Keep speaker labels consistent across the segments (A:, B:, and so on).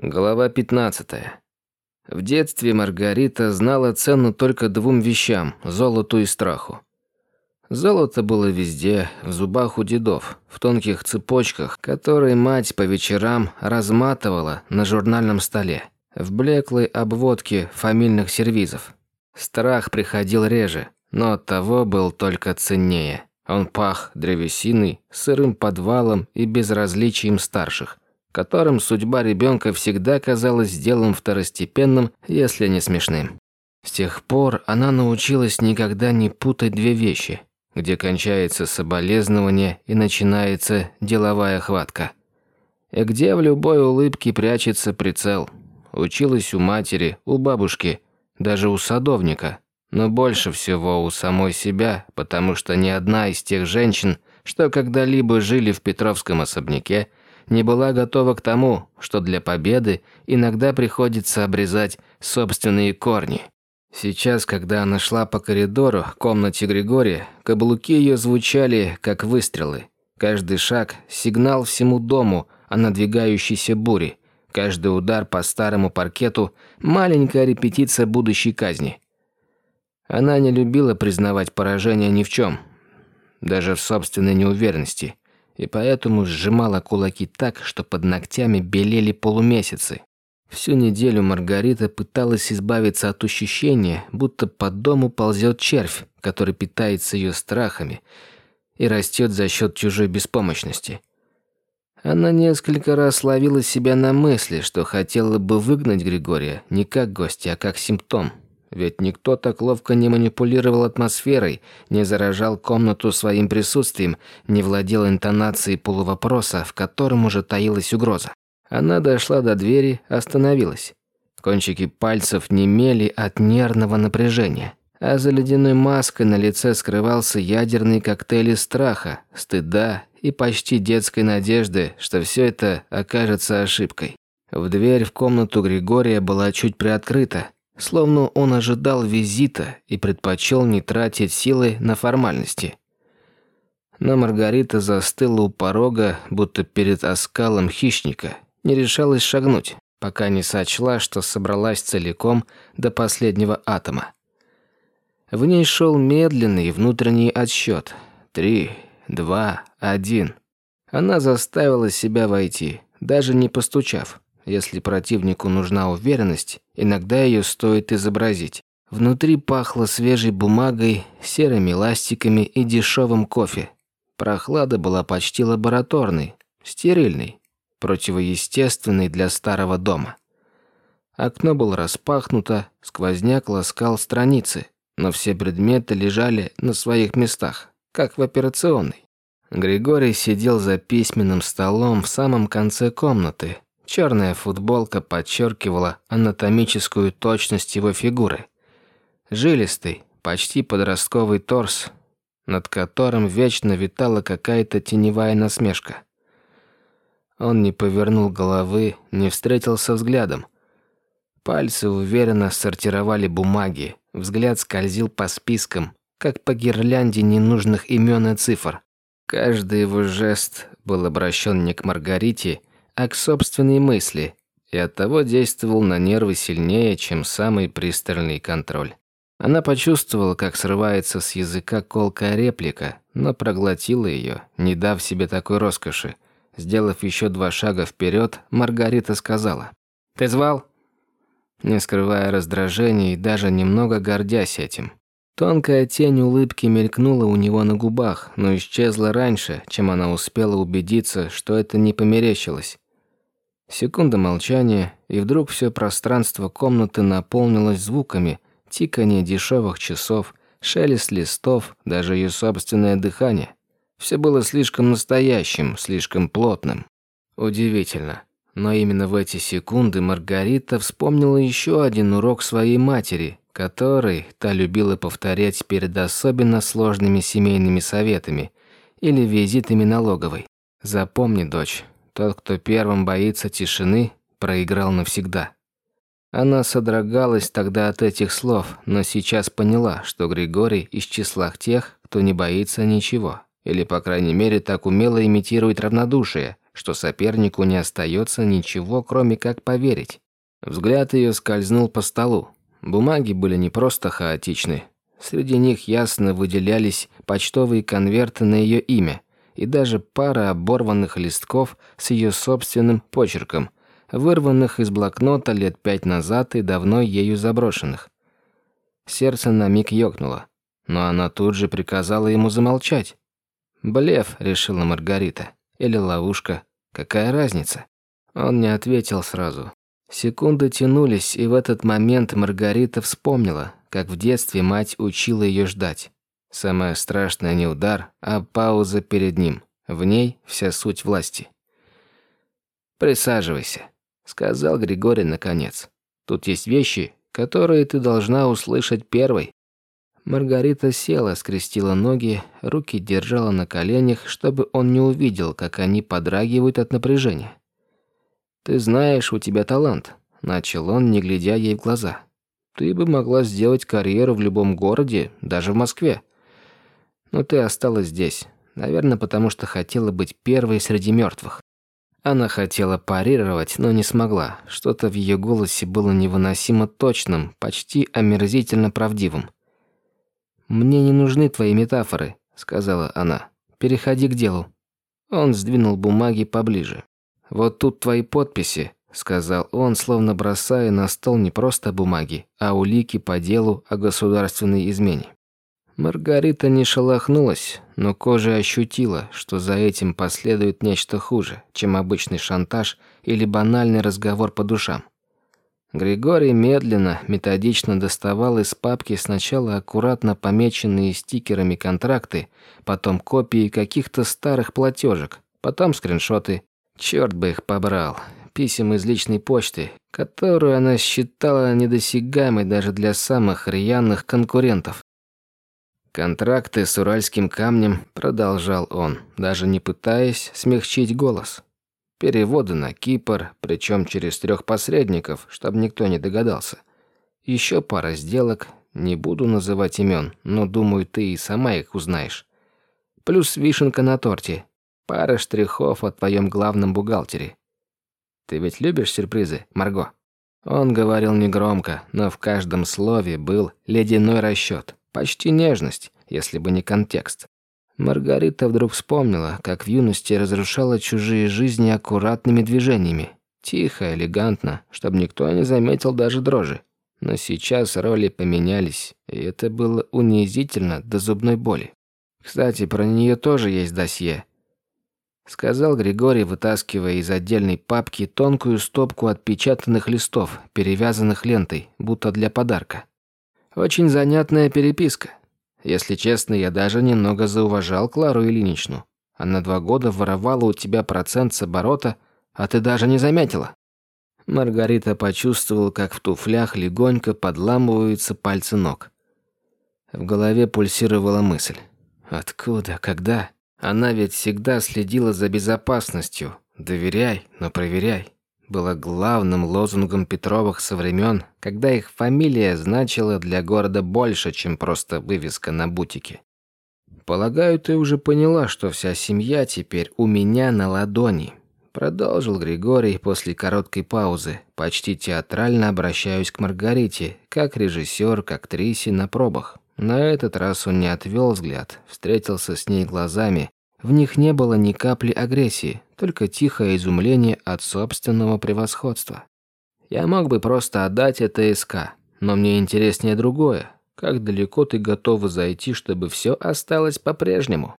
A: Глава 15. В детстве Маргарита знала цену только двум вещам – золоту и страху. Золото было везде, в зубах у дедов, в тонких цепочках, которые мать по вечерам разматывала на журнальном столе, в блеклой обводке фамильных сервизов. Страх приходил реже, но оттого был только ценнее. Он пах древесиной, сырым подвалом и безразличием старших – которым судьба ребенка всегда казалась делом второстепенным, если не смешным. С тех пор она научилась никогда не путать две вещи, где кончается соболезнование и начинается деловая хватка. И где в любой улыбке прячется прицел. Училась у матери, у бабушки, даже у садовника, но больше всего у самой себя, потому что ни одна из тех женщин, что когда-либо жили в Петровском особняке, не была готова к тому, что для победы иногда приходится обрезать собственные корни. Сейчас, когда она шла по коридору к комнате Григория, каблуки ее звучали, как выстрелы. Каждый шаг – сигнал всему дому о надвигающейся буре. Каждый удар по старому паркету – маленькая репетиция будущей казни. Она не любила признавать поражение ни в чем, даже в собственной неуверенности – и поэтому сжимала кулаки так, что под ногтями белели полумесяцы. Всю неделю Маргарита пыталась избавиться от ощущения, будто по дому ползет червь, который питается ее страхами и растет за счет чужой беспомощности. Она несколько раз ловила себя на мысли, что хотела бы выгнать Григория не как гостя, а как симптом – ведь никто так ловко не манипулировал атмосферой, не заражал комнату своим присутствием, не владел интонацией полувопроса, в котором уже таилась угроза. Она дошла до двери, остановилась. Кончики пальцев немели от нервного напряжения. А за ледяной маской на лице скрывался ядерный коктейль страха, стыда и почти детской надежды, что все это окажется ошибкой. В дверь в комнату Григория была чуть приоткрыта, словно он ожидал визита и предпочел не тратить силы на формальности. Но Маргарита застыла у порога, будто перед оскалом хищника, не решалась шагнуть, пока не сочла, что собралась целиком до последнего атома. В ней шел медленный внутренний отсчет. Три, два, один. Она заставила себя войти, даже не постучав. Если противнику нужна уверенность, иногда ее стоит изобразить. Внутри пахло свежей бумагой, серыми ластиками и дешевым кофе. Прохлада была почти лабораторной, стерильной, противоестественной для старого дома. Окно было распахнуто, сквозняк ласкал страницы, но все предметы лежали на своих местах, как в операционной. Григорий сидел за письменным столом в самом конце комнаты, Черная футболка подчеркивала анатомическую точность его фигуры. Жилистый, почти подростковый торс, над которым вечно витала какая-то теневая насмешка. Он не повернул головы, не встретился взглядом. Пальцы уверенно сортировали бумаги, взгляд скользил по спискам, как по гирлянде ненужных имен и цифр. Каждый его жест был обращен не к Маргарите, а к собственной мысли, и оттого действовал на нервы сильнее, чем самый пристальный контроль. Она почувствовала, как срывается с языка колкая реплика, но проглотила ее, не дав себе такой роскоши. Сделав еще два шага вперед, Маргарита сказала. «Ты звал?» Не скрывая раздражения и даже немного гордясь этим. Тонкая тень улыбки мелькнула у него на губах, но исчезла раньше, чем она успела убедиться, что это не померещилось. Секунда молчания, и вдруг все пространство комнаты наполнилось звуками, тиканье дешевых часов, шелест листов, даже ее собственное дыхание. Все было слишком настоящим, слишком плотным. Удивительно. Но именно в эти секунды Маргарита вспомнила еще один урок своей матери, который та любила повторять перед особенно сложными семейными советами или визитами налоговой. «Запомни, дочь, тот, кто первым боится тишины, проиграл навсегда. Она содрогалась тогда от этих слов, но сейчас поняла, что Григорий из числа тех, кто не боится ничего, или, по крайней мере, так умело имитирует равнодушие, что сопернику не остается ничего, кроме как поверить. Взгляд ее скользнул по столу. Бумаги были не просто хаотичны. Среди них ясно выделялись почтовые конверты на ее имя и даже пара оборванных листков с ее собственным почерком, вырванных из блокнота лет пять назад и давно ею заброшенных. Сердце на миг ёкнуло, но она тут же приказала ему замолчать. «Блеф», — решила Маргарита, — «или ловушка. Какая разница?» Он не ответил сразу. Секунды тянулись, и в этот момент Маргарита вспомнила, как в детстве мать учила ее ждать. Самое страшное не удар, а пауза перед ним. В ней вся суть власти. «Присаживайся», — сказал Григорий наконец. «Тут есть вещи, которые ты должна услышать первой». Маргарита села, скрестила ноги, руки держала на коленях, чтобы он не увидел, как они подрагивают от напряжения. «Ты знаешь, у тебя талант», — начал он, не глядя ей в глаза. «Ты бы могла сделать карьеру в любом городе, даже в Москве. Но ты осталась здесь, наверное, потому что хотела быть первой среди мертвых». Она хотела парировать, но не смогла. Что-то в ее голосе было невыносимо точным, почти омерзительно правдивым. «Мне не нужны твои метафоры», — сказала она. «Переходи к делу». Он сдвинул бумаги поближе. «Вот тут твои подписи», — сказал он, словно бросая на стол не просто бумаги, а улики по делу о государственной измене. Маргарита не шелохнулась, но кожа ощутила, что за этим последует нечто хуже, чем обычный шантаж или банальный разговор по душам. Григорий медленно, методично доставал из папки сначала аккуратно помеченные стикерами контракты, потом копии каких-то старых платежек, потом скриншоты, Черт бы их побрал. Писем из личной почты, которую она считала недосягаемой даже для самых рьяных конкурентов. Контракты с уральским камнем продолжал он, даже не пытаясь смягчить голос. Переводы на Кипр, причем через трех посредников, чтобы никто не догадался. Еще пара сделок, не буду называть имен, но думаю, ты и сама их узнаешь. Плюс вишенка на торте, Пара штрихов о твоем главном бухгалтере. Ты ведь любишь сюрпризы, Марго?» Он говорил негромко, но в каждом слове был ледяной расчет, почти нежность, если бы не контекст. Маргарита вдруг вспомнила, как в юности разрушала чужие жизни аккуратными движениями. Тихо, элегантно, чтобы никто не заметил даже дрожи. Но сейчас роли поменялись, и это было унизительно до зубной боли. Кстати, про нее тоже есть досье, сказал Григорий, вытаскивая из отдельной папки тонкую стопку отпечатанных листов, перевязанных лентой, будто для подарка. Очень занятная переписка. Если честно, я даже немного зауважал Клару Ильиничну. Она два года воровала у тебя процент с оборота, а ты даже не заметила. Маргарита почувствовала, как в туфлях легонько подламываются пальцы ног. В голове пульсировала мысль. Откуда, когда? Она ведь всегда следила за безопасностью. «Доверяй, но проверяй» было главным лозунгом Петровых со времен, когда их фамилия значила для города больше, чем просто вывеска на бутике. «Полагаю, ты уже поняла, что вся семья теперь у меня на ладони», продолжил Григорий после короткой паузы, почти театрально обращаюсь к Маргарите, как режиссер, к актрисе на пробах. На этот раз он не отвел взгляд, встретился с ней глазами. В них не было ни капли агрессии, только тихое изумление от собственного превосходства. Я мог бы просто отдать это СК, но мне интереснее другое. Как далеко ты готова зайти, чтобы все осталось по-прежнему?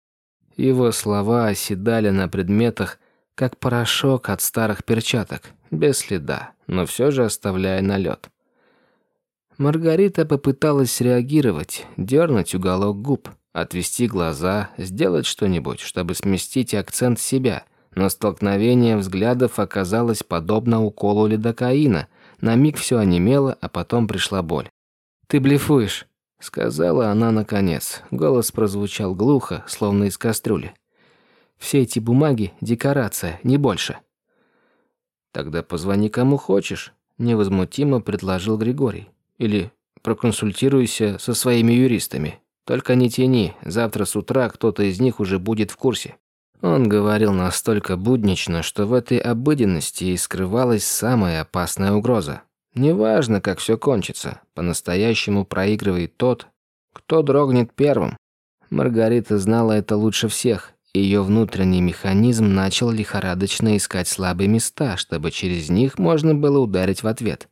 A: Его слова оседали на предметах, как порошок от старых перчаток, без следа, но все же оставляя налет. Маргарита попыталась реагировать, дернуть уголок губ, отвести глаза, сделать что-нибудь, чтобы сместить акцент себя, но столкновение взглядов оказалось подобно уколу лидокаина. На миг все онемело, а потом пришла боль. «Ты блефуешь», — сказала она наконец. Голос прозвучал глухо, словно из кастрюли. «Все эти бумаги — декорация, не больше». «Тогда позвони кому хочешь», — невозмутимо предложил Григорий. Или проконсультируйся со своими юристами. Только не тяни, завтра с утра кто-то из них уже будет в курсе. Он говорил настолько буднично, что в этой обыденности и скрывалась самая опасная угроза. Неважно, как все кончится, по-настоящему проигрывает тот, кто дрогнет первым. Маргарита знала это лучше всех. Ее внутренний механизм начал лихорадочно искать слабые места, чтобы через них можно было ударить в ответ.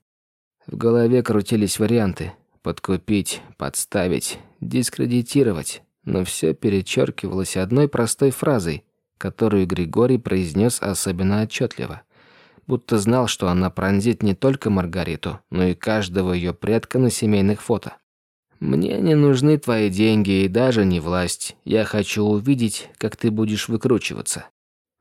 A: В голове крутились варианты: подкупить, подставить, дискредитировать, но все перечеркивалось одной простой фразой, которую Григорий произнес особенно отчетливо, будто знал, что она пронзит не только Маргариту, но и каждого ее предка на семейных фото. Мне не нужны твои деньги и даже не власть. Я хочу увидеть, как ты будешь выкручиваться.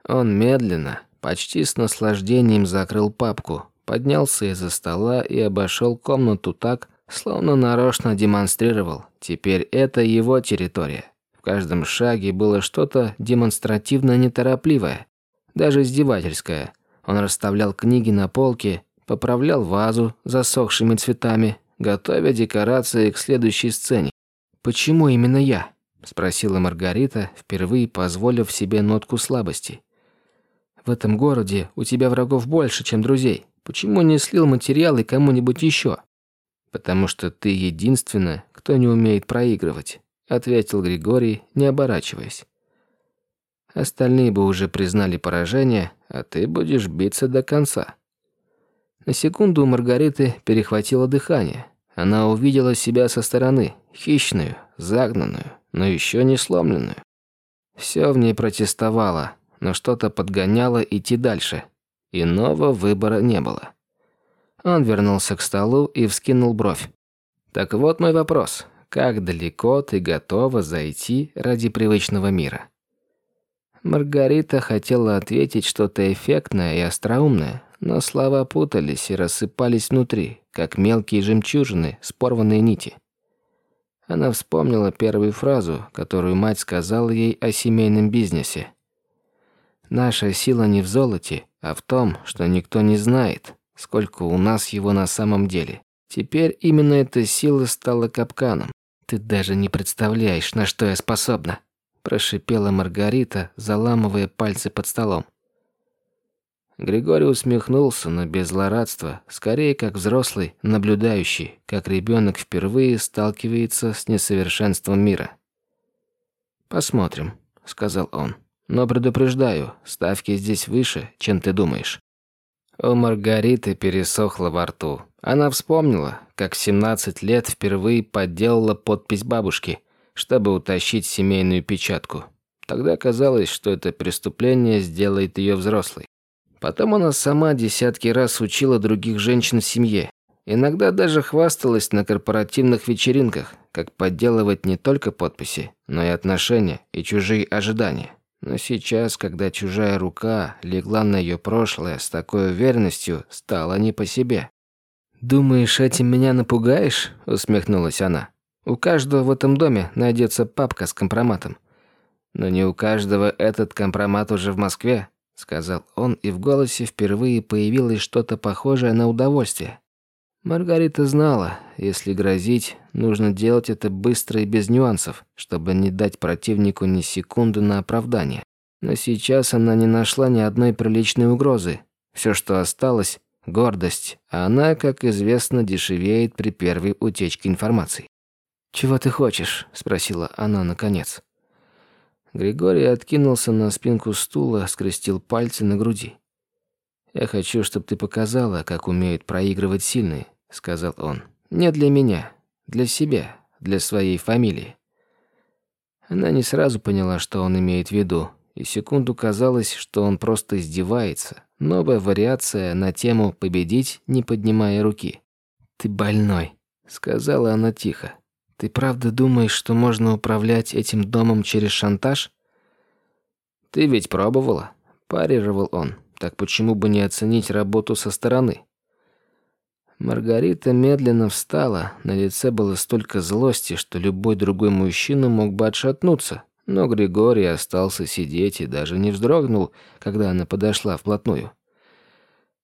A: Он медленно, почти с наслаждением закрыл папку, поднялся из-за стола и обошел комнату так, словно нарочно демонстрировал. Теперь это его территория. В каждом шаге было что-то демонстративно неторопливое, даже издевательское. Он расставлял книги на полке, поправлял вазу засохшими цветами, готовя декорации к следующей сцене. «Почему именно я?» – спросила Маргарита, впервые позволив себе нотку слабости. «В этом городе у тебя врагов больше, чем друзей. Почему не слил материалы кому-нибудь еще?» «Потому что ты единственная, кто не умеет проигрывать», – ответил Григорий, не оборачиваясь. «Остальные бы уже признали поражение, а ты будешь биться до конца». На секунду у Маргариты перехватило дыхание. Она увидела себя со стороны, хищную, загнанную, но еще не сломленную. Все в ней протестовало, но что-то подгоняло идти дальше. Иного выбора не было. Он вернулся к столу и вскинул бровь. «Так вот мой вопрос. Как далеко ты готова зайти ради привычного мира?» Маргарита хотела ответить что-то эффектное и остроумное, но слова путались и рассыпались внутри, как мелкие жемчужины с порванной нити. Она вспомнила первую фразу, которую мать сказала ей о семейном бизнесе. «Наша сила не в золоте, а в том, что никто не знает, сколько у нас его на самом деле. Теперь именно эта сила стала капканом. Ты даже не представляешь, на что я способна», прошипела Маргарита, заламывая пальцы под столом. Григорий усмехнулся, но без злорадства, скорее как взрослый, наблюдающий, как ребенок впервые сталкивается с несовершенством мира. «Посмотрим», — сказал он. «Но предупреждаю, ставки здесь выше, чем ты думаешь». У Маргариты пересохло во рту. Она вспомнила, как в 17 лет впервые подделала подпись бабушки, чтобы утащить семейную печатку. Тогда казалось, что это преступление сделает ее взрослой. Потом она сама десятки раз учила других женщин в семье. Иногда даже хвасталась на корпоративных вечеринках, как подделывать не только подписи, но и отношения и чужие ожидания. Но сейчас, когда чужая рука легла на ее прошлое с такой уверенностью, стало не по себе. «Думаешь, этим меня напугаешь?» – усмехнулась она. «У каждого в этом доме найдется папка с компроматом. Но не у каждого этот компромат уже в Москве сказал он, и в голосе впервые появилось что-то похожее на удовольствие. Маргарита знала, если грозить, нужно делать это быстро и без нюансов, чтобы не дать противнику ни секунды на оправдание. Но сейчас она не нашла ни одной приличной угрозы. Все, что осталось гордость, а она, как известно, дешевеет при первой утечке информации. «Чего ты хочешь?» – спросила она наконец. Григорий откинулся на спинку стула, скрестил пальцы на груди. «Я хочу, чтобы ты показала, как умеют проигрывать сильные», — сказал он. «Не для меня, для себя, для своей фамилии». Она не сразу поняла, что он имеет в виду, и секунду казалось, что он просто издевается. Новая вариация на тему «победить, не поднимая руки». «Ты больной», — сказала она тихо. Ты правда думаешь, что можно управлять этим домом через шантаж? Ты ведь пробовала, парировал он. Так почему бы не оценить работу со стороны? Маргарита медленно встала, на лице было столько злости, что любой другой мужчина мог бы отшатнуться, но Григорий остался сидеть и даже не вздрогнул, когда она подошла вплотную.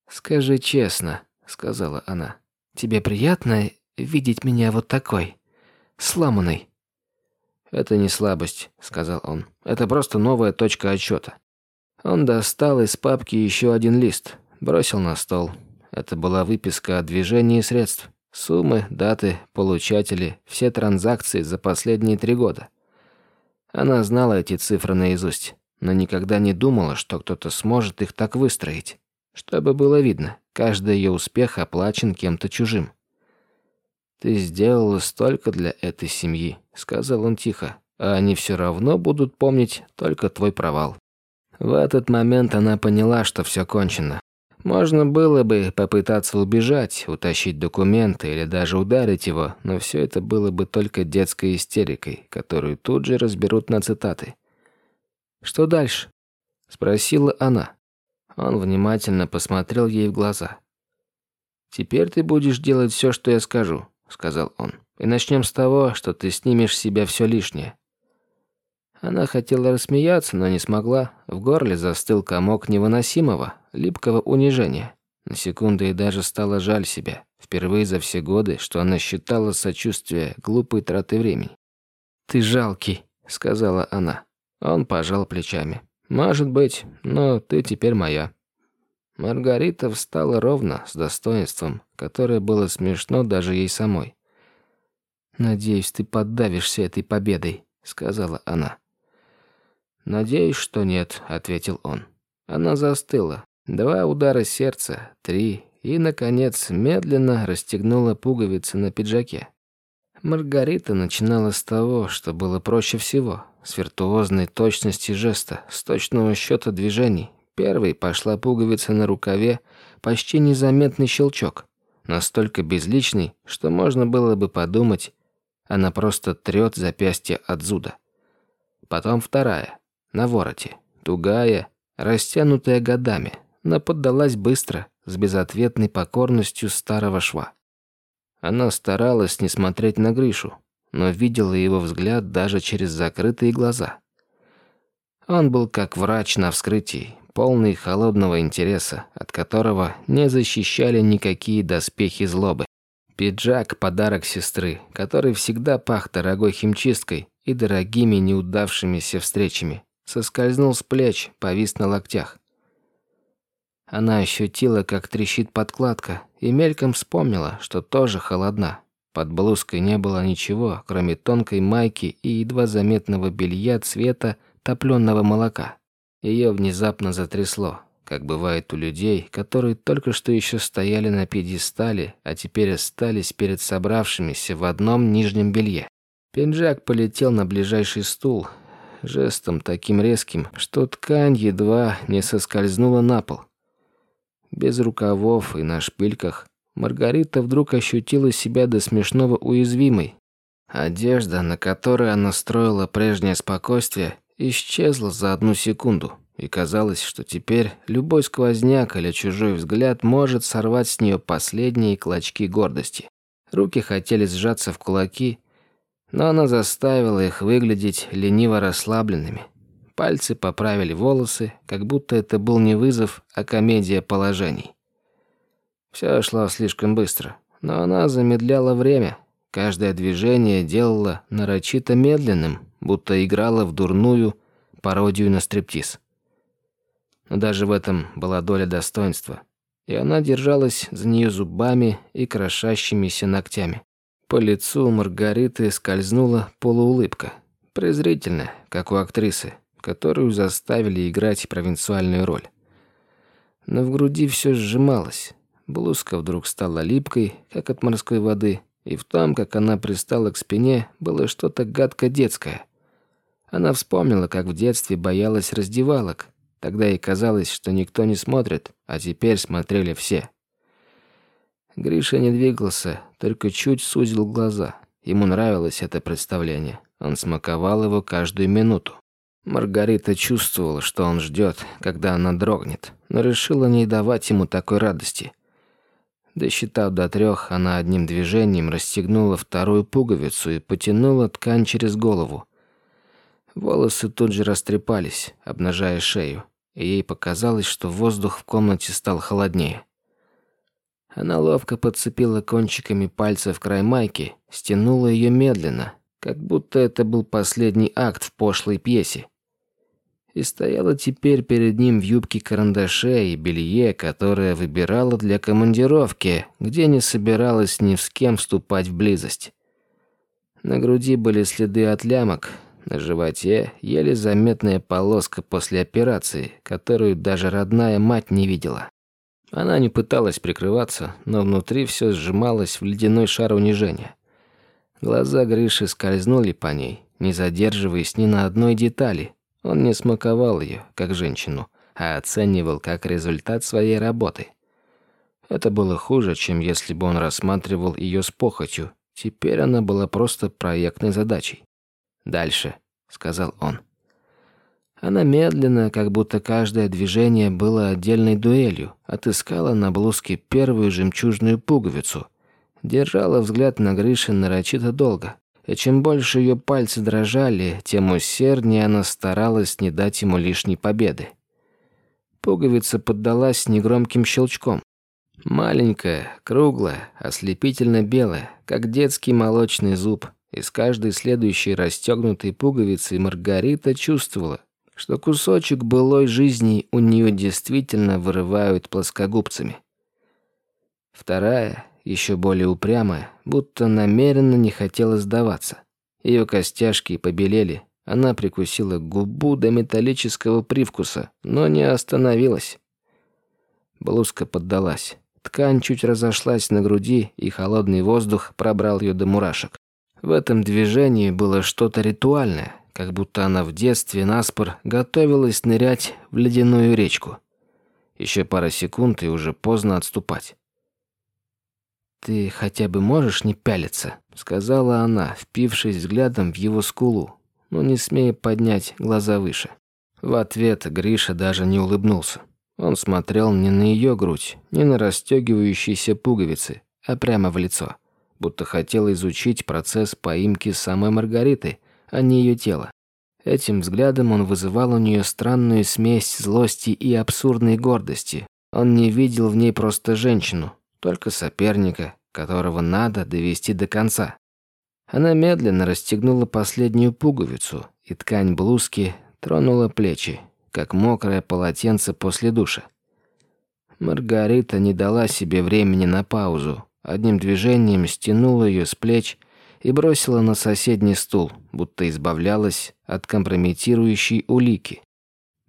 A: «Скажи честно», — сказала она, — «тебе приятно видеть меня вот такой?» сломанной. «Это не слабость», — сказал он. «Это просто новая точка отчета. Он достал из папки еще один лист, бросил на стол. Это была выписка о движении средств. Суммы, даты, получатели, все транзакции за последние три года. Она знала эти цифры наизусть, но никогда не думала, что кто-то сможет их так выстроить. Чтобы было видно, каждый ее успех оплачен кем-то чужим. «Ты сделала столько для этой семьи», — сказал он тихо, «а они все равно будут помнить только твой провал». В этот момент она поняла, что все кончено. Можно было бы попытаться убежать, утащить документы или даже ударить его, но все это было бы только детской истерикой, которую тут же разберут на цитаты. «Что дальше?» – спросила она. Он внимательно посмотрел ей в глаза. «Теперь ты будешь делать все, что я скажу», – сказал он. «И начнем с того, что ты снимешь с себя все лишнее. Она хотела рассмеяться, но не смогла. В горле застыл комок невыносимого, липкого унижения. На секунду ей даже стало жаль себя. Впервые за все годы, что она считала сочувствие глупой траты времени. «Ты жалкий», — сказала она. Он пожал плечами. «Может быть, но ты теперь моя». Маргарита встала ровно, с достоинством, которое было смешно даже ей самой. «Надеюсь, ты поддавишься этой победой», — сказала она. «Надеюсь, что нет», — ответил он. Она застыла. Два удара сердца, три, и, наконец, медленно расстегнула пуговицы на пиджаке. Маргарита начинала с того, что было проще всего, с виртуозной точности жеста, с точного счета движений. Первой пошла пуговица на рукаве, почти незаметный щелчок, настолько безличный, что можно было бы подумать, она просто трет запястье от зуда. Потом вторая, на вороте, тугая, растянутая годами, но поддалась быстро, с безответной покорностью старого шва. Она старалась не смотреть на Гришу, но видела его взгляд даже через закрытые глаза. Он был как врач на вскрытии, полный холодного интереса, от которого не защищали никакие доспехи злобы. Пиджак – подарок сестры, который всегда пах дорогой химчисткой и дорогими неудавшимися встречами соскользнул с плеч, повис на локтях. Она ощутила, как трещит подкладка, и мельком вспомнила, что тоже холодна. Под блузкой не было ничего, кроме тонкой майки и едва заметного белья цвета топленого молока. Ее внезапно затрясло, как бывает у людей, которые только что еще стояли на пьедестале, а теперь остались перед собравшимися в одном нижнем белье. Пинжак полетел на ближайший стул, жестом таким резким, что ткань едва не соскользнула на пол. Без рукавов и на шпильках Маргарита вдруг ощутила себя до смешного уязвимой. Одежда, на которой она строила прежнее спокойствие, исчезла за одну секунду, и казалось, что теперь любой сквозняк или чужой взгляд может сорвать с нее последние клочки гордости. Руки хотели сжаться в кулаки, но она заставила их выглядеть лениво расслабленными. Пальцы поправили волосы, как будто это был не вызов, а комедия положений. Все шло слишком быстро, но она замедляла время. Каждое движение делала нарочито медленным, будто играла в дурную пародию на стриптиз. Но даже в этом была доля достоинства, и она держалась за нее зубами и крошащимися ногтями. По лицу Маргариты скользнула полуулыбка, презрительная, как у актрисы, которую заставили играть провинциальную роль. Но в груди все сжималось. Блузка вдруг стала липкой, как от морской воды, и в том, как она пристала к спине, было что-то гадко детское. Она вспомнила, как в детстве боялась раздевалок. Тогда ей казалось, что никто не смотрит, а теперь смотрели все. Гриша не двигался, только чуть сузил глаза. Ему нравилось это представление. Он смаковал его каждую минуту. Маргарита чувствовала, что он ждет, когда она дрогнет, но решила не давать ему такой радости. Досчитав до трех, она одним движением расстегнула вторую пуговицу и потянула ткань через голову. Волосы тут же растрепались, обнажая шею, и ей показалось, что воздух в комнате стал холоднее. Она ловко подцепила кончиками пальцев край майки, стянула ее медленно, как будто это был последний акт в пошлой пьесе. И стояла теперь перед ним в юбке карандаше и белье, которое выбирала для командировки, где не собиралась ни с кем вступать в близость. На груди были следы от лямок, на животе еле заметная полоска после операции, которую даже родная мать не видела. Она не пыталась прикрываться, но внутри все сжималось в ледяной шар унижения. Глаза Гриши скользнули по ней, не задерживаясь ни на одной детали. Он не смаковал ее, как женщину, а оценивал как результат своей работы. Это было хуже, чем если бы он рассматривал ее с похотью. Теперь она была просто проектной задачей. «Дальше», — сказал он. Она медленно, как будто каждое движение было отдельной дуэлью, отыскала на блузке первую жемчужную пуговицу. Держала взгляд на Гришин нарочито долго. И чем больше ее пальцы дрожали, тем усерднее она старалась не дать ему лишней победы. Пуговица поддалась негромким щелчком. Маленькая, круглая, ослепительно белая, как детский молочный зуб. Из каждой следующей расстегнутой пуговицы Маргарита чувствовала, что кусочек былой жизни у нее действительно вырывают плоскогубцами. Вторая, еще более упрямая, будто намеренно не хотела сдаваться. Ее костяшки побелели, она прикусила губу до металлического привкуса, но не остановилась. Блузка поддалась. Ткань чуть разошлась на груди, и холодный воздух пробрал ее до мурашек. В этом движении было что-то ритуальное, как будто она в детстве наспор готовилась нырять в ледяную речку. Еще пара секунд и уже поздно отступать. «Ты хотя бы можешь не пялиться?» — сказала она, впившись взглядом в его скулу, но не смея поднять глаза выше. В ответ Гриша даже не улыбнулся. Он смотрел не на ее грудь, не на расстегивающиеся пуговицы, а прямо в лицо, будто хотел изучить процесс поимки самой Маргариты — а не ее тело. Этим взглядом он вызывал у нее странную смесь злости и абсурдной гордости. Он не видел в ней просто женщину, только соперника, которого надо довести до конца. Она медленно расстегнула последнюю пуговицу, и ткань блузки тронула плечи, как мокрое полотенце после душа. Маргарита не дала себе времени на паузу, одним движением стянула ее с плеч и бросила на соседний стул, будто избавлялась от компрометирующей улики.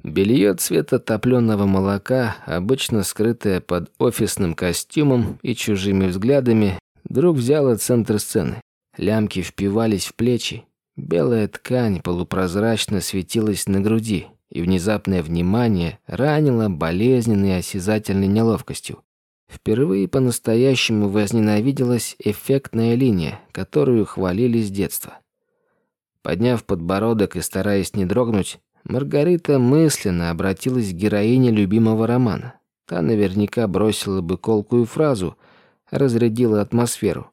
A: Белье цвета топленого молока, обычно скрытое под офисным костюмом и чужими взглядами, вдруг взяло центр сцены. Лямки впивались в плечи. Белая ткань полупрозрачно светилась на груди, и внезапное внимание ранило болезненной осязательной неловкостью. Впервые по-настоящему возненавиделась эффектная линия, которую хвалили с детства. Подняв подбородок и стараясь не дрогнуть, Маргарита мысленно обратилась к героине любимого романа. Та наверняка бросила бы колкую фразу, разрядила атмосферу.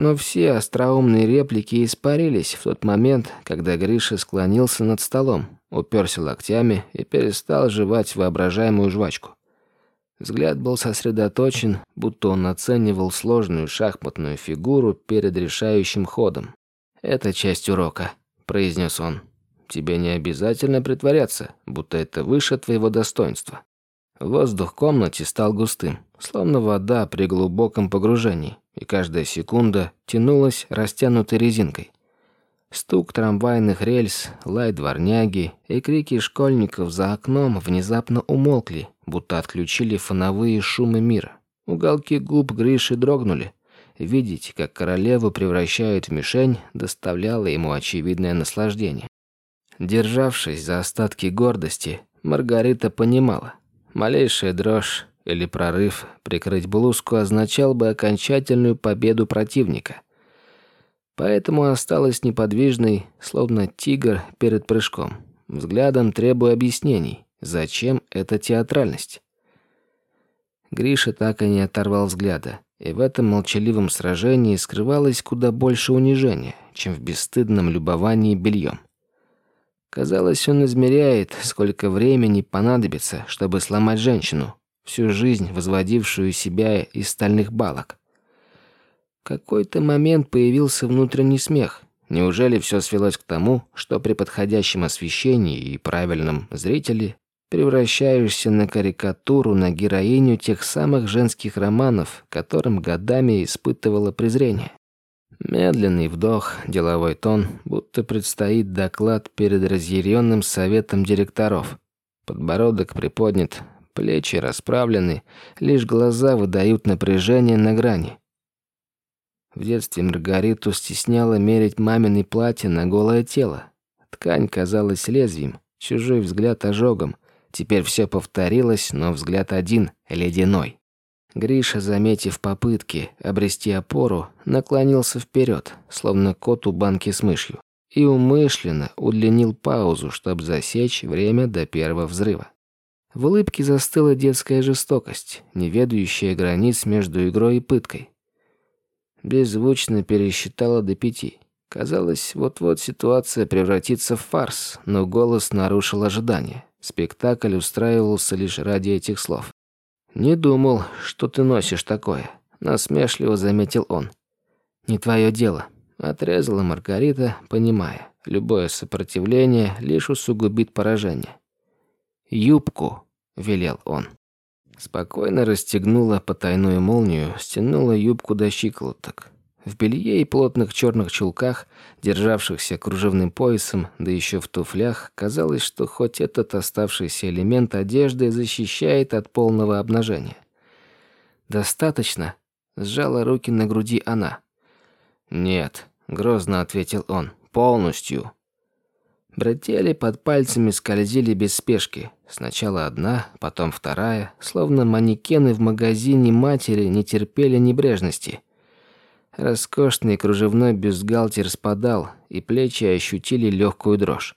A: Но все остроумные реплики испарились в тот момент, когда Гриша склонился над столом, уперся локтями и перестал жевать воображаемую жвачку. Взгляд был сосредоточен, будто он оценивал сложную шахматную фигуру перед решающим ходом. «Это часть урока», – произнес он. «Тебе не обязательно притворяться, будто это выше твоего достоинства». Воздух в комнате стал густым, словно вода при глубоком погружении, и каждая секунда тянулась растянутой резинкой. Стук трамвайных рельс, лай дворняги и крики школьников за окном внезапно умолкли, будто отключили фоновые шумы мира. Уголки губ Гриши дрогнули. Видеть, как королеву превращают в мишень, доставляло ему очевидное наслаждение. Державшись за остатки гордости, Маргарита понимала, малейшая дрожь или прорыв прикрыть блузку означал бы окончательную победу противника. Поэтому осталась неподвижной, словно тигр перед прыжком, взглядом требуя объяснений, Зачем эта театральность? Гриша так и не оторвал взгляда, и в этом молчаливом сражении скрывалось куда больше унижения, чем в бесстыдном любовании бельем. Казалось, он измеряет, сколько времени понадобится, чтобы сломать женщину, всю жизнь возводившую себя из стальных балок. Какой-то момент появился внутренний смех, Неужели все свелось к тому, что при подходящем освещении и правильном зрителе превращаешься на карикатуру, на героиню тех самых женских романов, которым годами испытывала презрение? Медленный вдох, деловой тон, будто предстоит доклад перед разъяренным советом директоров. Подбородок приподнят, плечи расправлены, лишь глаза выдают напряжение на грани. В детстве Маргариту стесняло мерить маминой платье на голое тело. Ткань казалась лезвием, чужой взгляд ожогом. Теперь все повторилось, но взгляд один, ледяной. Гриша, заметив попытки обрести опору, наклонился вперед, словно кот у банки с мышью, и умышленно удлинил паузу, чтобы засечь время до первого взрыва. В улыбке застыла детская жестокость, не ведающая границ между игрой и пыткой. Беззвучно пересчитала до пяти. Казалось, вот-вот ситуация превратится в фарс, но голос нарушил ожидание. Спектакль устраивался лишь ради этих слов. «Не думал, что ты носишь такое», — насмешливо заметил он. «Не твое дело», — отрезала Маргарита, понимая, любое сопротивление лишь усугубит поражение. «Юбку», — велел он. Спокойно расстегнула потайную молнию, стянула юбку до щиколоток. В белье и плотных черных чулках, державшихся кружевным поясом, да еще в туфлях, казалось, что хоть этот оставшийся элемент одежды защищает от полного обнажения. «Достаточно?» — сжала руки на груди она. «Нет», — грозно ответил он, — «полностью». Бретели под пальцами скользили без спешки. Сначала одна, потом вторая, словно манекены в магазине матери не терпели небрежности. Роскошный кружевной бюстгальтер спадал, и плечи ощутили легкую дрожь.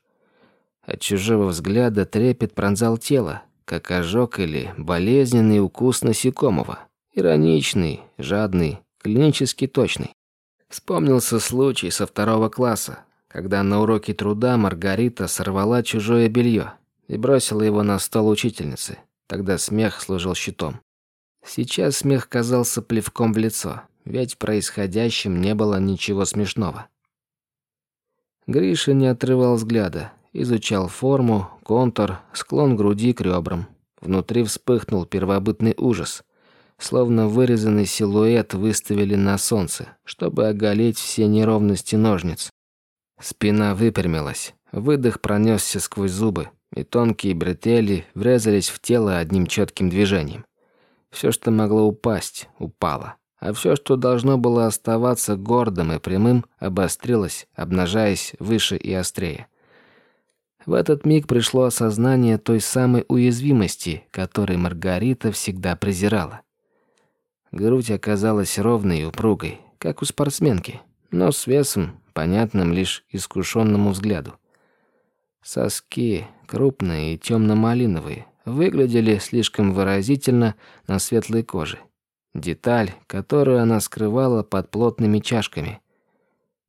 A: От чужого взгляда трепет пронзал тело, как ожог или болезненный укус насекомого. Ироничный, жадный, клинически точный. Вспомнился случай со второго класса, когда на уроке труда Маргарита сорвала чужое белье и бросила его на стол учительницы. Тогда смех служил щитом. Сейчас смех казался плевком в лицо, ведь происходящем не было ничего смешного. Гриша не отрывал взгляда, изучал форму, контур, склон груди к ребрам. Внутри вспыхнул первобытный ужас, словно вырезанный силуэт выставили на солнце, чтобы оголить все неровности ножниц. Спина выпрямилась, выдох пронесся сквозь зубы, и тонкие бретели врезались в тело одним четким движением. Все, что могло упасть, упало, а все, что должно было оставаться гордым и прямым, обострилось, обнажаясь выше и острее. В этот миг пришло осознание той самой уязвимости, которой Маргарита всегда презирала. Грудь оказалась ровной и упругой, как у спортсменки, но с весом, понятным лишь искушенному взгляду. Соски, крупные и темно-малиновые, выглядели слишком выразительно на светлой коже. Деталь, которую она скрывала под плотными чашками.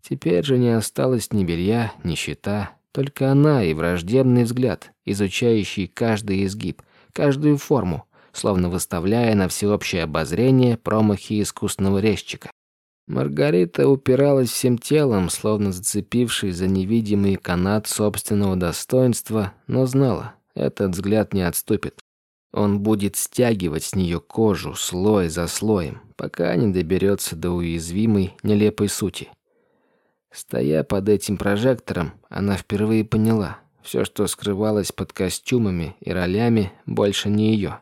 A: Теперь же не осталось ни белья, ни щита, только она и враждебный взгляд, изучающий каждый изгиб, каждую форму, словно выставляя на всеобщее обозрение промахи искусного резчика. Маргарита упиралась всем телом, словно зацепившись за невидимый канат собственного достоинства, но знала, этот взгляд не отступит. Он будет стягивать с нее кожу слой за слоем, пока не доберется до уязвимой, нелепой сути. Стоя под этим прожектором, она впервые поняла, все, что скрывалось под костюмами и ролями, больше не ее.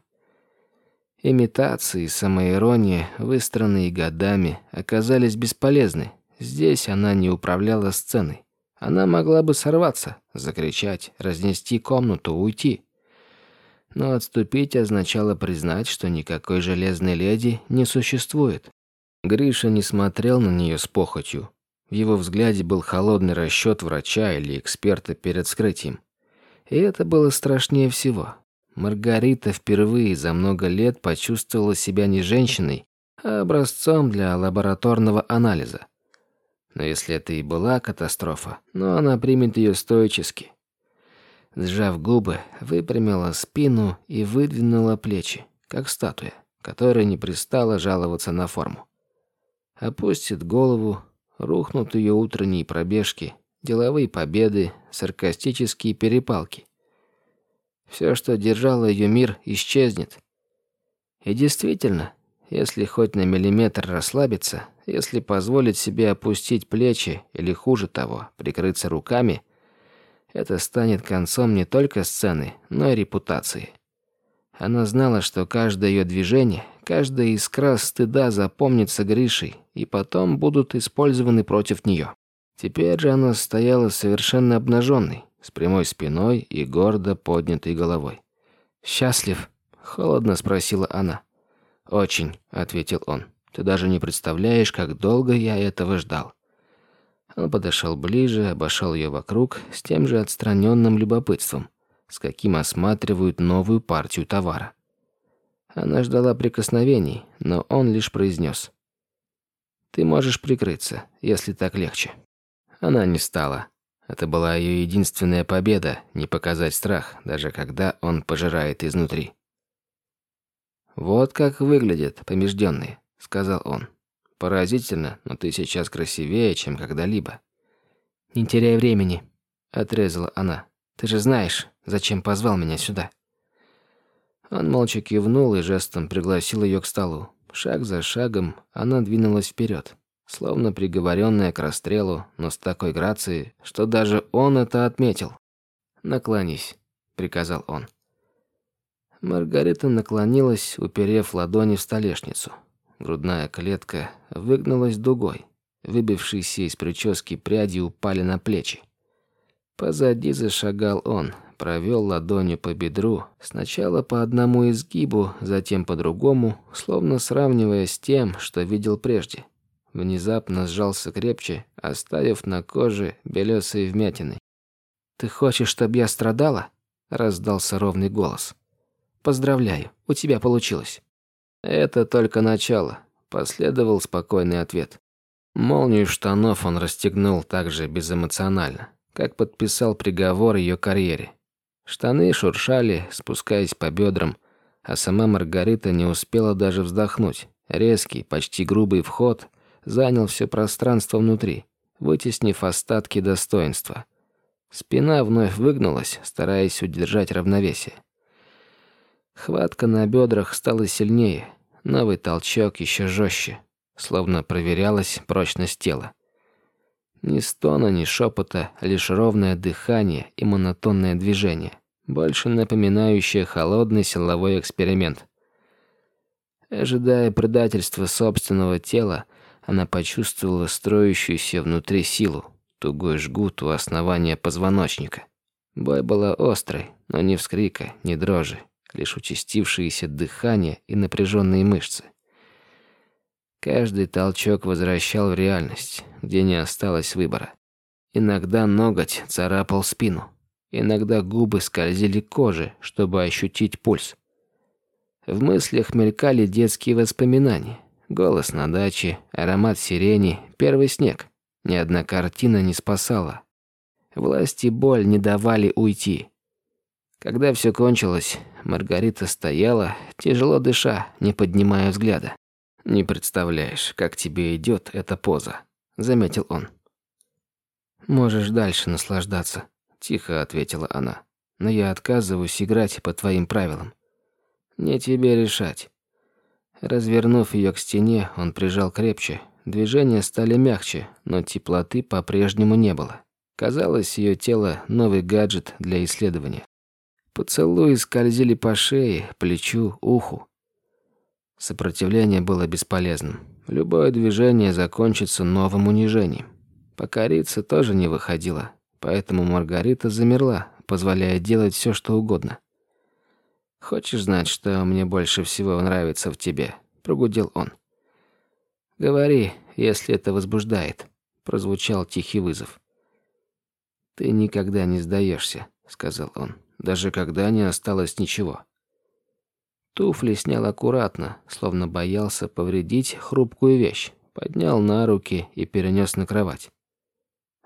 A: Имитации, самоирония, выстроенные годами, оказались бесполезны. Здесь она не управляла сценой. Она могла бы сорваться, закричать, разнести комнату, уйти. Но отступить означало признать, что никакой железной леди не существует. Гриша не смотрел на нее с похотью. В его взгляде был холодный расчет врача или эксперта перед вскрытием. И это было страшнее всего. Маргарита впервые за много лет почувствовала себя не женщиной, а образцом для лабораторного анализа. Но если это и была катастрофа, но она примет ее стоически. Сжав губы, выпрямила спину и выдвинула плечи, как статуя, которая не пристала жаловаться на форму. Опустит голову, Рухнут ее утренние пробежки, деловые победы, саркастические перепалки. Все, что держало ее мир, исчезнет. И действительно, если хоть на миллиметр расслабиться, если позволить себе опустить плечи или, хуже того, прикрыться руками, это станет концом не только сцены, но и репутации. Она знала, что каждое ее движение, каждая искра стыда запомнится Гришей, и потом будут использованы против нее. Теперь же она стояла совершенно обнаженной, с прямой спиной и гордо поднятой головой. «Счастлив?» – холодно спросила она. «Очень», – ответил он. «Ты даже не представляешь, как долго я этого ждал». Он подошел ближе, обошел ее вокруг с тем же отстраненным любопытством, с каким осматривают новую партию товара. Она ждала прикосновений, но он лишь произнес. «Ты можешь прикрыться, если так легче». Она не стала. Это была ее единственная победа – не показать страх, даже когда он пожирает изнутри. «Вот как выглядят побежденные», – сказал он. «Поразительно, но ты сейчас красивее, чем когда-либо». «Не теряй времени», – отрезала она. «Ты же знаешь, зачем позвал меня сюда». Он молча кивнул и жестом пригласил ее к столу. Шаг за шагом она двинулась вперед словно приговоренная к расстрелу, но с такой грацией, что даже он это отметил. «Наклонись», — приказал он. Маргарита наклонилась, уперев ладони в столешницу. Грудная клетка выгнулась дугой. Выбившиеся из прически пряди упали на плечи. Позади зашагал он, провел ладонью по бедру, сначала по одному изгибу, затем по другому, словно сравнивая с тем, что видел прежде внезапно сжался крепче, оставив на коже белесые вмятины. «Ты хочешь, чтобы я страдала?» – раздался ровный голос. «Поздравляю, у тебя получилось». «Это только начало», – последовал спокойный ответ. Молнию штанов он расстегнул так же безэмоционально, как подписал приговор ее карьере. Штаны шуршали, спускаясь по бедрам, а сама Маргарита не успела даже вздохнуть. Резкий, почти грубый вход – занял все пространство внутри, вытеснив остатки достоинства. Спина вновь выгнулась, стараясь удержать равновесие. Хватка на бедрах стала сильнее, новый толчок еще жестче, словно проверялась прочность тела. Ни стона, ни шепота, лишь ровное дыхание и монотонное движение, больше напоминающее холодный силовой эксперимент. Ожидая предательства собственного тела, она почувствовала строящуюся внутри силу, тугой жгут у основания позвоночника. Боль была острой, но ни вскрика, ни дрожи, лишь участившееся дыхание и напряженные мышцы. Каждый толчок возвращал в реальность, где не осталось выбора. Иногда ноготь царапал спину, иногда губы скользили к коже, чтобы ощутить пульс. В мыслях мелькали детские воспоминания, Голос на даче, аромат сирени, первый снег. Ни одна картина не спасала. Власть и боль не давали уйти. Когда все кончилось, Маргарита стояла, тяжело дыша, не поднимая взгляда. «Не представляешь, как тебе идет эта поза», — заметил он. «Можешь дальше наслаждаться», — тихо ответила она. «Но я отказываюсь играть по твоим правилам. Не тебе решать. Развернув ее к стене, он прижал крепче. Движения стали мягче, но теплоты по-прежнему не было. Казалось, ее тело – новый гаджет для исследования. Поцелуи скользили по шее, плечу, уху. Сопротивление было бесполезным. Любое движение закончится новым унижением. Покориться тоже не выходило, поэтому Маргарита замерла, позволяя делать все, что угодно. «Хочешь знать, что мне больше всего нравится в тебе?» – прогудел он. «Говори, если это возбуждает», – прозвучал тихий вызов. «Ты никогда не сдаешься», – сказал он, – «даже когда не осталось ничего». Туфли снял аккуратно, словно боялся повредить хрупкую вещь, поднял на руки и перенес на кровать.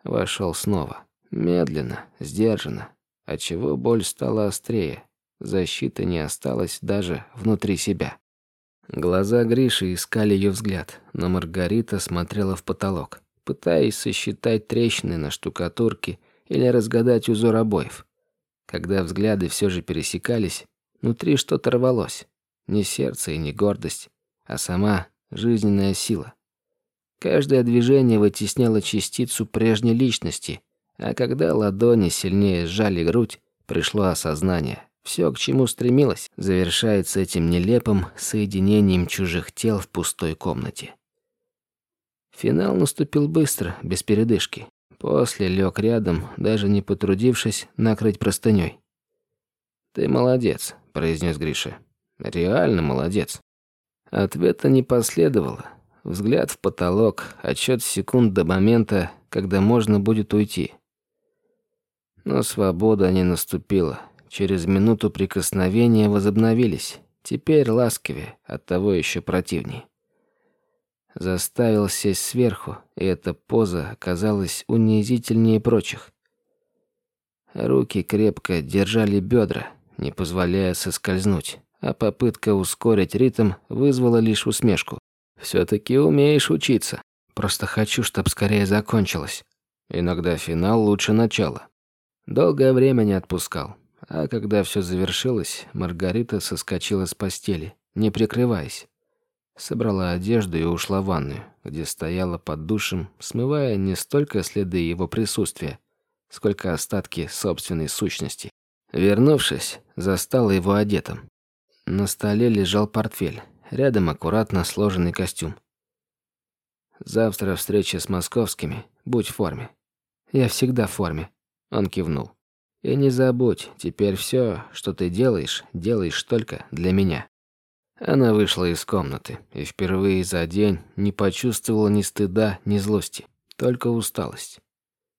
A: Вошел снова, медленно, сдержанно, отчего боль стала острее, Защиты не осталось даже внутри себя. Глаза Гриши искали ее взгляд, но Маргарита смотрела в потолок, пытаясь сосчитать трещины на штукатурке или разгадать узор обоев. Когда взгляды все же пересекались, внутри что-то рвалось. Не сердце и не гордость, а сама жизненная сила. Каждое движение вытесняло частицу прежней личности, а когда ладони сильнее сжали грудь, пришло осознание. Все, к чему стремилась, завершается этим нелепым соединением чужих тел в пустой комнате. Финал наступил быстро, без передышки. После лег рядом, даже не потрудившись накрыть простыней. «Ты молодец», — произнес Гриша. «Реально молодец». Ответа не последовало. Взгляд в потолок, отчет секунд до момента, когда можно будет уйти. Но свобода не наступила. Через минуту прикосновения возобновились. Теперь ласковее, оттого еще противнее. Заставил сесть сверху, и эта поза оказалась унизительнее прочих. Руки крепко держали бедра, не позволяя соскользнуть, а попытка ускорить ритм вызвала лишь усмешку. «Все-таки умеешь учиться. Просто хочу, чтобы скорее закончилось. Иногда финал лучше начала». Долгое время не отпускал. А когда все завершилось, Маргарита соскочила с постели, не прикрываясь. Собрала одежду и ушла в ванную, где стояла под душем, смывая не столько следы его присутствия, сколько остатки собственной сущности. Вернувшись, застала его одетым. На столе лежал портфель, рядом аккуратно сложенный костюм. «Завтра встреча с московскими, будь в форме». «Я всегда в форме», он кивнул. «И не забудь, теперь все, что ты делаешь, делаешь только для меня». Она вышла из комнаты и впервые за день не почувствовала ни стыда, ни злости, только усталость.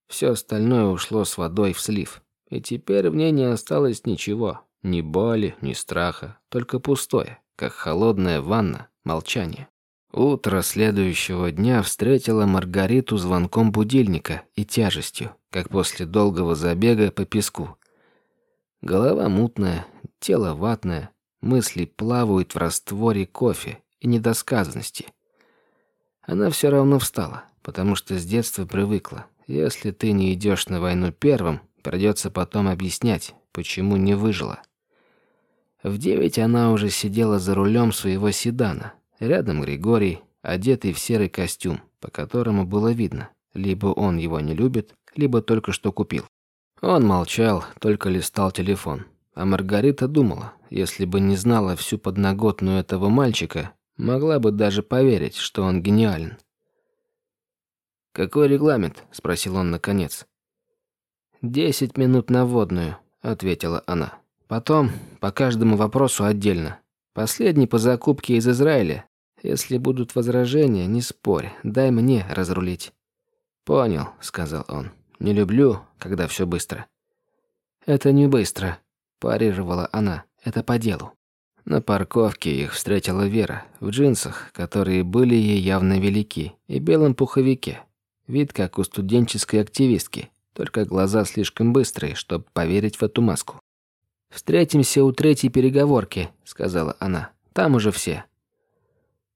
A: Все остальное ушло с водой в слив, и теперь в ней не осталось ничего, ни боли, ни страха, только пустое, как холодная ванна, молчание. Утро следующего дня встретило Маргариту звонком будильника и тяжестью, как после долгого забега по песку. Голова мутная, тело ватное, мысли плавают в растворе кофе и недосказанности. Она все равно встала, потому что с детства привыкла. Если ты не идешь на войну первым, придется потом объяснять, почему не выжила. В девять она уже сидела за рулем своего седана, Рядом Григорий, одетый в серый костюм, по которому было видно, либо он его не любит, либо только что купил. Он молчал, только листал телефон. А Маргарита думала, если бы не знала всю подноготную этого мальчика, могла бы даже поверить, что он гениален. «Какой регламент?» – спросил он наконец. «Десять минут на водную», – ответила она. «Потом по каждому вопросу отдельно. Последний по закупке из Израиля. Если будут возражения, не спорь, дай мне разрулить». «Понял», — сказал он. «Не люблю, когда все быстро». «Это не быстро», — парировала она. «Это по делу». На парковке их встретила Вера в джинсах, которые были ей явно велики, и белом пуховике. Вид как у студенческой активистки, только глаза слишком быстрые, чтобы поверить в эту маску. «Встретимся у третьей переговорки», — сказала она. «Там уже все».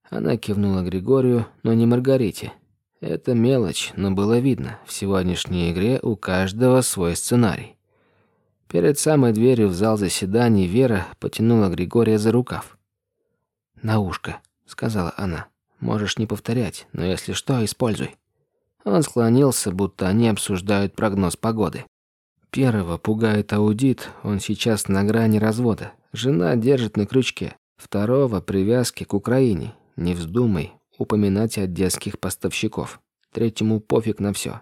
A: Она кивнула Григорию, но не Маргарите. Это мелочь, но было видно, в сегодняшней игре у каждого свой сценарий. Перед самой дверью в зал заседаний Вера потянула Григория за рукав. «На ушко», — сказала она. «Можешь не повторять, но если что, используй». Он склонился, будто они обсуждают прогноз погоды. Первого пугает аудит, он сейчас на грани развода. Жена держит на крючке. Второго привязки к Украине. Не вздумай упоминать одесских поставщиков. Третьему пофиг на все,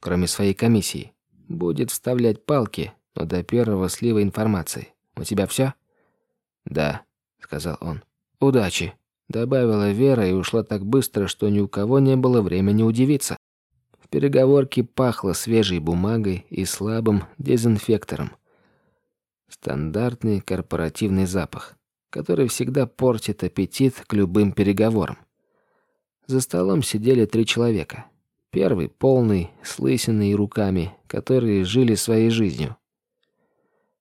A: кроме своей комиссии. Будет вставлять палки, но до первого слива информации. У тебя все? Да, сказал он. Удачи, добавила Вера и ушла так быстро, что ни у кого не было времени удивиться. В переговорке пахло свежей бумагой и слабым дезинфектором. Стандартный корпоративный запах, который всегда портит аппетит к любым переговорам. За столом сидели три человека. Первый полный, с лысиной и руками, которые жили своей жизнью.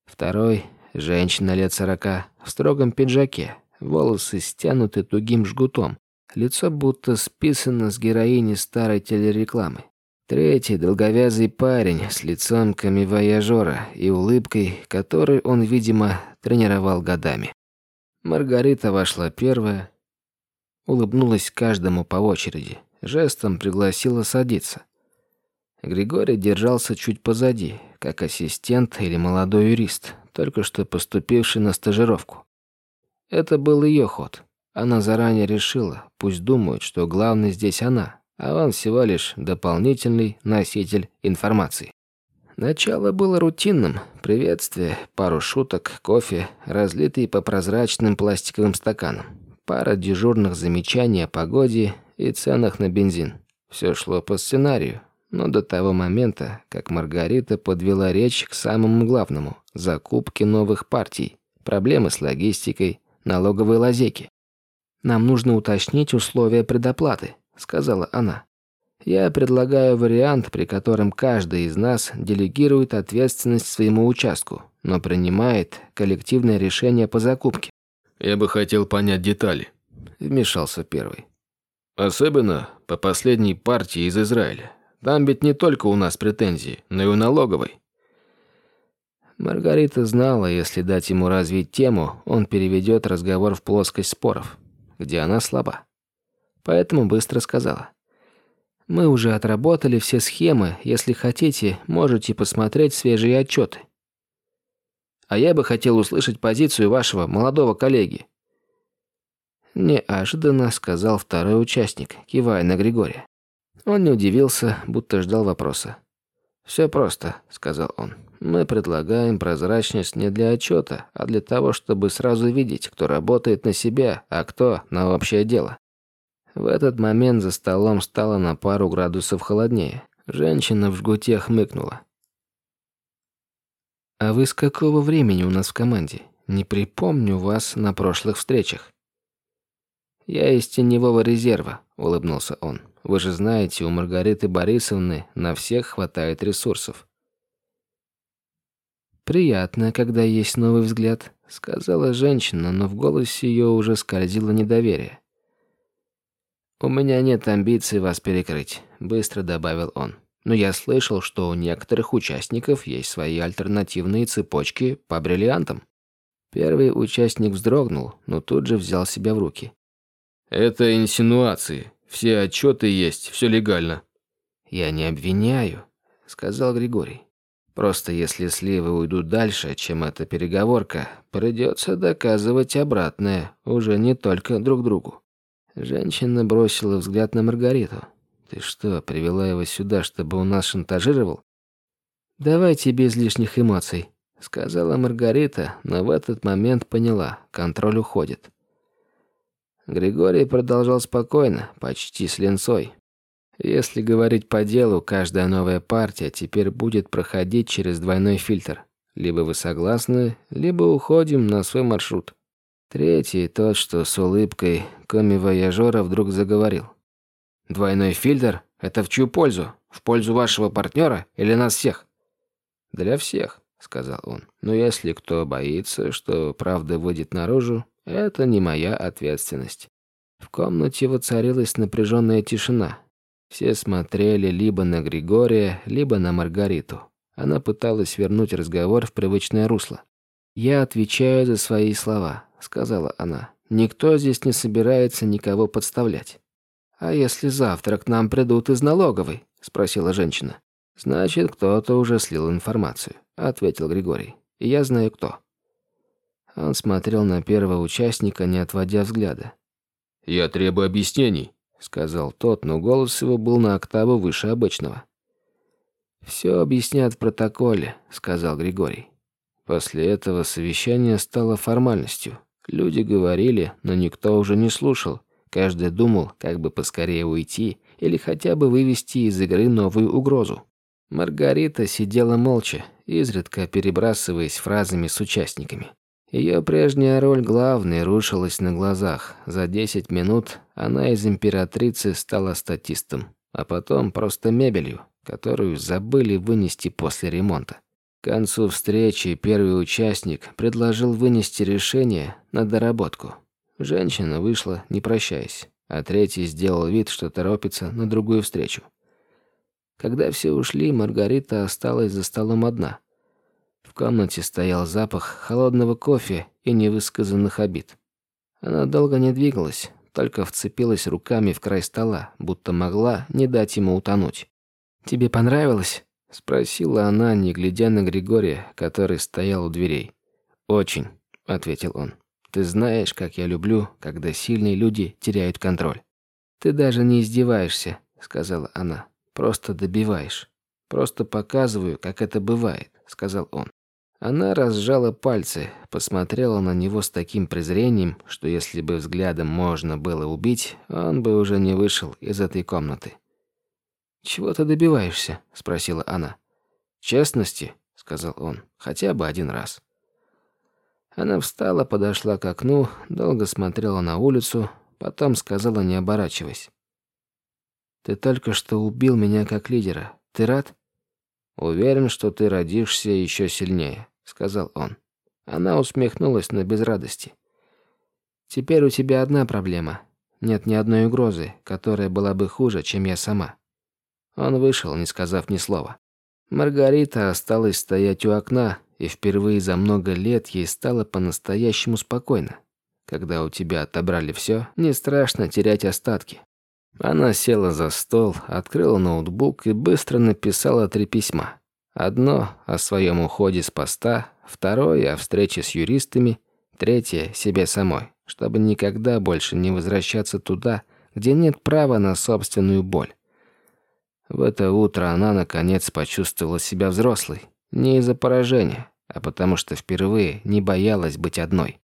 A: Второй женщина лет сорока в строгом пиджаке, волосы стянуты тугим жгутом, Лицо будто списано с героини старой телерекламы. Третий – долговязый парень с лицом камевояжера и улыбкой, которую он, видимо, тренировал годами. Маргарита вошла первая, улыбнулась каждому по очереди, жестом пригласила садиться. Григорий держался чуть позади, как ассистент или молодой юрист, только что поступивший на стажировку. Это был ее ход. Она заранее решила, пусть думают, что главный здесь она, а он всего лишь дополнительный носитель информации. Начало было рутинным. Приветствие, пару шуток, кофе, разлитый по прозрачным пластиковым стаканам. Пара дежурных замечаний о погоде и ценах на бензин. Все шло по сценарию, но до того момента, как Маргарита подвела речь к самому главному – закупке новых партий, проблемы с логистикой, налоговые лазейки. «Нам нужно уточнить условия предоплаты», сказала она. Я предлагаю вариант, при котором каждый из нас делегирует ответственность своему участку, но принимает коллективное решение по закупке.
B: Я бы хотел понять детали, вмешался первый. Особенно по последней партии из Израиля. Там ведь не только у нас претензии, но и у налоговой.
A: Маргарита знала, если дать ему развить тему, он переведет разговор в плоскость споров, где она слаба поэтому быстро сказала. «Мы уже отработали все схемы, если хотите, можете посмотреть свежие отчеты. А я бы хотел услышать позицию вашего молодого коллеги». Неожиданно сказал второй участник, кивая на Григория. Он не удивился, будто ждал вопроса. «Все просто», — сказал он. «Мы предлагаем прозрачность не для отчета, а для того, чтобы сразу видеть, кто работает на себя, а кто на общее дело. В этот момент за столом стало на пару градусов холоднее. Женщина в жгуте хмыкнула. «А вы с какого времени у нас в команде? Не припомню вас на прошлых встречах». «Я из теневого резерва», — улыбнулся он. «Вы же знаете, у Маргариты Борисовны на всех хватает ресурсов». «Приятно, когда есть новый взгляд», — сказала женщина, но в голосе ее уже скользило недоверие. «У меня нет амбиций вас перекрыть», — быстро добавил он. «Но я слышал, что у некоторых участников есть свои альтернативные цепочки по бриллиантам». Первый участник вздрогнул, но тут же взял себя в руки.
B: «Это инсинуации. Все отчеты есть, все легально».
A: «Я не обвиняю», — сказал Григорий. «Просто если сливы уйдут дальше, чем эта переговорка, придется доказывать обратное, уже не только друг другу». Женщина бросила взгляд на Маргариту. «Ты что, привела его сюда, чтобы он нас шантажировал?» «Давайте без лишних эмоций», — сказала Маргарита, но в этот момент поняла, контроль уходит. Григорий продолжал спокойно, почти с ленцой. Если говорить по делу, каждая новая партия теперь будет проходить через двойной фильтр. Либо вы согласны, либо уходим на свой маршрут. Третий, тот, что с улыбкой коми-вояжера вдруг заговорил. «Двойной фильтр? Это в чью пользу? В пользу вашего партнера или нас всех?» «Для всех», — сказал он. «Но если кто боится, что правда выйдет наружу, это не моя ответственность». В комнате воцарилась напряженная тишина. Все смотрели либо на Григория, либо на Маргариту. Она пыталась вернуть разговор в привычное русло. «Я отвечаю за свои слова», — сказала она. «Никто здесь не собирается никого подставлять». «А если завтра к нам придут из налоговой?» — спросила женщина. «Значит, кто-то уже слил информацию», — ответил Григорий. «И я знаю, кто». Он смотрел на первого участника, не отводя взгляда.
B: «Я требую объяснений», — сказал тот, но голос его был на октаву выше обычного. «Все объяснят в протоколе», — сказал Григорий. После этого совещание стало формальностью. Люди говорили, но никто уже не слушал. Каждый думал, как бы поскорее уйти или хотя бы вывести из игры новую угрозу. Маргарита сидела молча, изредка перебрасываясь фразами с участниками. Ее прежняя роль главной рушилась на глазах. За 10 минут она из императрицы стала статистом, а потом просто мебелью, которую забыли вынести после ремонта. Концу встречи первый участник предложил вынести решение на доработку. Женщина вышла, не прощаясь.
A: а третий сделал вид, что торопится на другую встречу. Когда все ушли, Маргарита осталась за столом одна. В комнате стоял запах холодного кофе и невысказанных обид. Она долго не двигалась, только вцепилась руками в край стола, будто могла не дать ему утонуть. «Тебе понравилось?» — спросила она, не глядя на Григория, который стоял у дверей. «Очень», — ответил он. «Ты знаешь, как я люблю, когда сильные люди теряют контроль». «Ты даже не издеваешься», — сказала она. «Просто добиваешь. Просто показываю, как это бывает», — сказал он. Она разжала пальцы, посмотрела на него с таким презрением, что если бы взглядом можно было убить, он бы уже не вышел из этой комнаты. «Чего ты добиваешься?» – спросила она. «Честности», – сказал он, – «хотя бы один раз». Она встала, подошла к окну, долго смотрела на улицу, потом сказала, не оборачиваясь. «Ты только что убил меня как лидера. Ты рад?» «Уверен, что ты родишься еще сильнее», — сказал он. Она усмехнулась на безрадости. «Теперь у тебя одна проблема. Нет ни одной угрозы, которая была бы хуже, чем я сама. Он вышел, не сказав ни слова. Маргарита осталась стоять у окна, и впервые за много лет ей стало по-настоящему спокойно. Когда у тебя отобрали все, не страшно терять остатки. Она села за стол, открыла ноутбук и быстро написала три письма. Одно о своем уходе с поста, второе о встрече с юристами, третье себе самой, чтобы никогда больше не возвращаться туда, где нет права на собственную боль. В это утро она, наконец, почувствовала себя взрослой. Не из-за поражения, а потому что впервые не боялась быть одной.